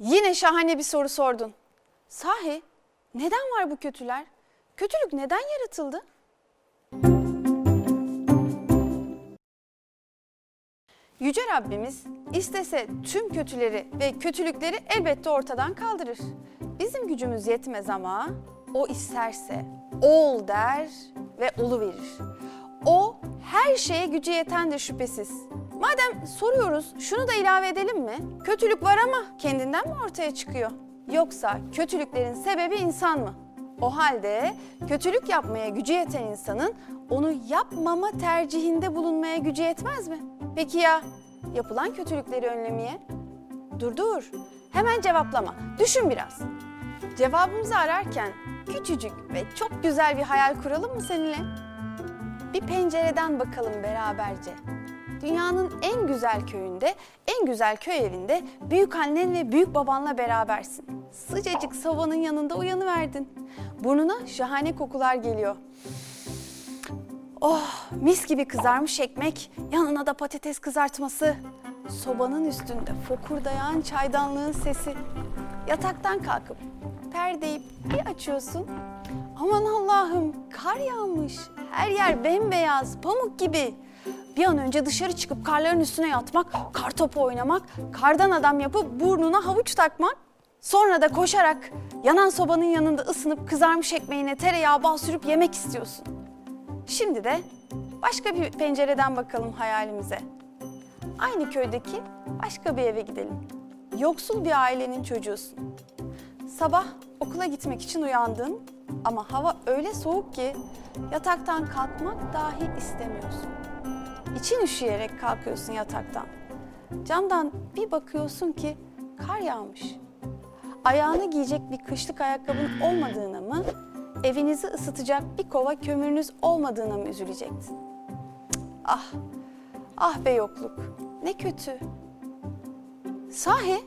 Yine şahane bir soru sordun. Sahi neden var bu kötüler? Kötülük neden yaratıldı? Yüce Rabbimiz istese tüm kötüleri ve kötülükleri elbette ortadan kaldırır. Bizim gücümüz yetmez ama o isterse ol der ve olu verir. O her şeye gücü yetendir şüphesiz. Madem soruyoruz şunu da ilave edelim mi? Kötülük var ama kendinden mi ortaya çıkıyor? Yoksa kötülüklerin sebebi insan mı? O halde kötülük yapmaya gücü yeten insanın onu yapmama tercihinde bulunmaya gücü yetmez mi? Peki ya yapılan kötülükleri önlemeye? Dur dur. Hemen cevaplama. Düşün biraz. Cevabımızı ararken küçücük ve çok güzel bir hayal kuralım mı seninle? Bir pencereden bakalım beraberce. Dünyanın en güzel köyünde, en güzel köy evinde büyük annen ve büyük babanla berabersin. Sıcacık sobanın yanında uyanıverdin. Burnuna şahane kokular geliyor. Oh, mis gibi kızarmış ekmek, yanına da patates kızartması. Sobanın üstünde fokurdayan çaydanlığın sesi. Yataktan kalkıp perdeyi bir açıyorsun. Aman Allah'ım kar yağmış. Her yer bembeyaz, pamuk gibi. Bir an önce dışarı çıkıp karların üstüne yatmak, kar topu oynamak, kardan adam yapıp burnuna havuç takmak. Sonra da koşarak yanan sobanın yanında ısınıp kızarmış ekmeğine tereyağı bal sürüp yemek istiyorsun. Şimdi de başka bir pencereden bakalım hayalimize. Aynı köydeki başka bir eve gidelim. Yoksul bir ailenin çocuğusun. Sabah okula gitmek için uyandın ama hava öyle soğuk ki yataktan kalkmak dahi istemiyorsun. İçin üşüyerek kalkıyorsun yataktan. Camdan bir bakıyorsun ki kar yağmış. Ayağına giyecek bir kışlık ayakkabın olmadığına mı, evinizi ısıtacak bir kova kömürünüz olmadığına mı üzülecektin? Ah, ah be yokluk, ne kötü. Sahi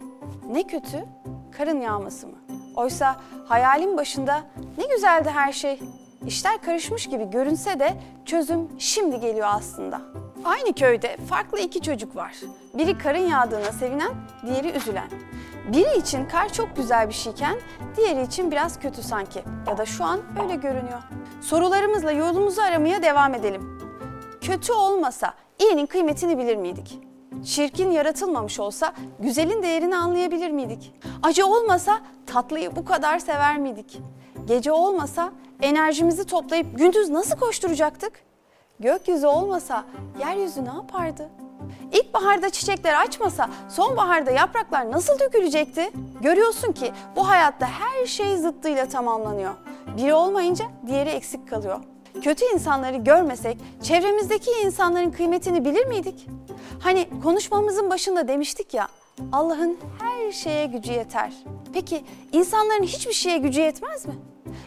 ne kötü, karın yağması mı? Oysa hayalin başında ne güzeldi her şey. İşler karışmış gibi görünse de çözüm şimdi geliyor aslında. Aynı köyde farklı iki çocuk var. Biri karın yağdığına sevinen, diğeri üzülen. Biri için kar çok güzel bir şeyken diğeri için biraz kötü sanki. Ya da şu an öyle görünüyor. Sorularımızla yolumuzu aramaya devam edelim. Kötü olmasa iyinin kıymetini bilir miydik? Çirkin yaratılmamış olsa güzelin değerini anlayabilir miydik? Acı olmasa tatlıyı bu kadar sever miydik? Gece olmasa enerjimizi toplayıp gündüz nasıl koşturacaktık? Gökyüzü olmasa yeryüzü ne yapardı? İlkbaharda çiçekler açmasa sonbaharda yapraklar nasıl dökülecekti? Görüyorsun ki bu hayatta her şey zıttıyla tamamlanıyor. Biri olmayınca diğeri eksik kalıyor. Kötü insanları görmesek çevremizdeki insanların kıymetini bilir miydik? Hani konuşmamızın başında demiştik ya Allah'ın her şeye gücü yeter. Peki insanların hiçbir şeye gücü yetmez mi?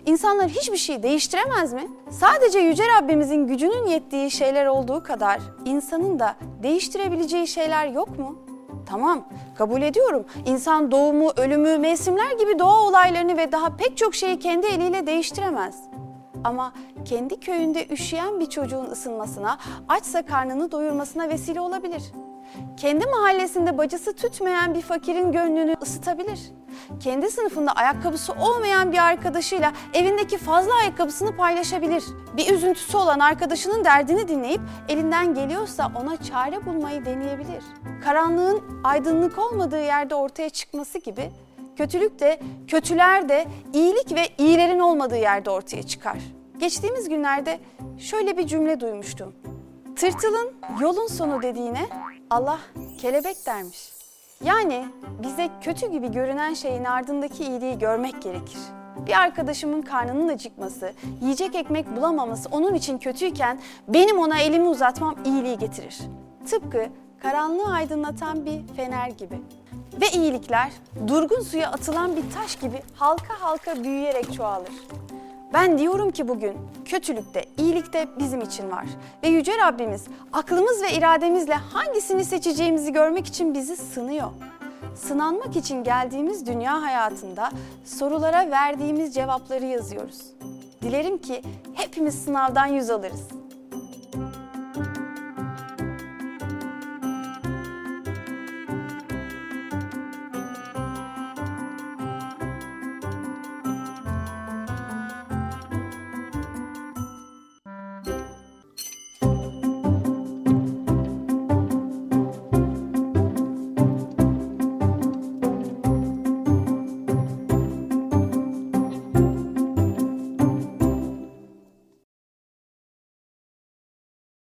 İnsanlar hiçbir şeyi değiştiremez mi? Sadece Yüce Rabbimizin gücünün yettiği şeyler olduğu kadar insanın da değiştirebileceği şeyler yok mu? Tamam, kabul ediyorum. İnsan doğumu, ölümü, mevsimler gibi doğa olaylarını ve daha pek çok şeyi kendi eliyle değiştiremez. Ama kendi köyünde üşüyen bir çocuğun ısınmasına, açsa karnını doyurmasına vesile olabilir. Kendi mahallesinde bacısı tütmeyen bir fakirin gönlünü ısıtabilir. Kendi sınıfında ayakkabısı olmayan bir arkadaşıyla evindeki fazla ayakkabısını paylaşabilir. Bir üzüntüsü olan arkadaşının derdini dinleyip elinden geliyorsa ona çare bulmayı deneyebilir. Karanlığın aydınlık olmadığı yerde ortaya çıkması gibi kötülük de, kötüler de iyilik ve iyilerin olmadığı yerde ortaya çıkar. Geçtiğimiz günlerde şöyle bir cümle duymuştum. Tırtılın yolun sonu dediğine Allah kelebek dermiş. Yani bize kötü gibi görünen şeyin ardındaki iyiliği görmek gerekir. Bir arkadaşımın karnının acıkması, yiyecek ekmek bulamaması onun için kötüyken benim ona elimi uzatmam iyiliği getirir. Tıpkı karanlığı aydınlatan bir fener gibi. Ve iyilikler durgun suya atılan bir taş gibi halka halka büyüyerek çoğalır. Ben diyorum ki bugün kötülükte, iyilikte bizim için var. Ve Yüce Rabbimiz aklımız ve irademizle hangisini seçeceğimizi görmek için bizi sınıyor. Sınanmak için geldiğimiz dünya hayatında sorulara verdiğimiz cevapları yazıyoruz. Dilerim ki hepimiz sınavdan yüz alırız.